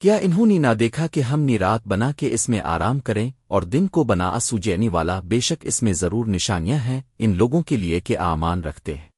کیا انہوں نے نہ دیکھا کہ ہم نے رات بنا کے اس میں آرام کریں اور دن کو بنا سوجینے والا بے شک اس میں ضرور نشانیاں ہیں ان لوگوں کے لیے کہ آمان رکھتے ہیں۔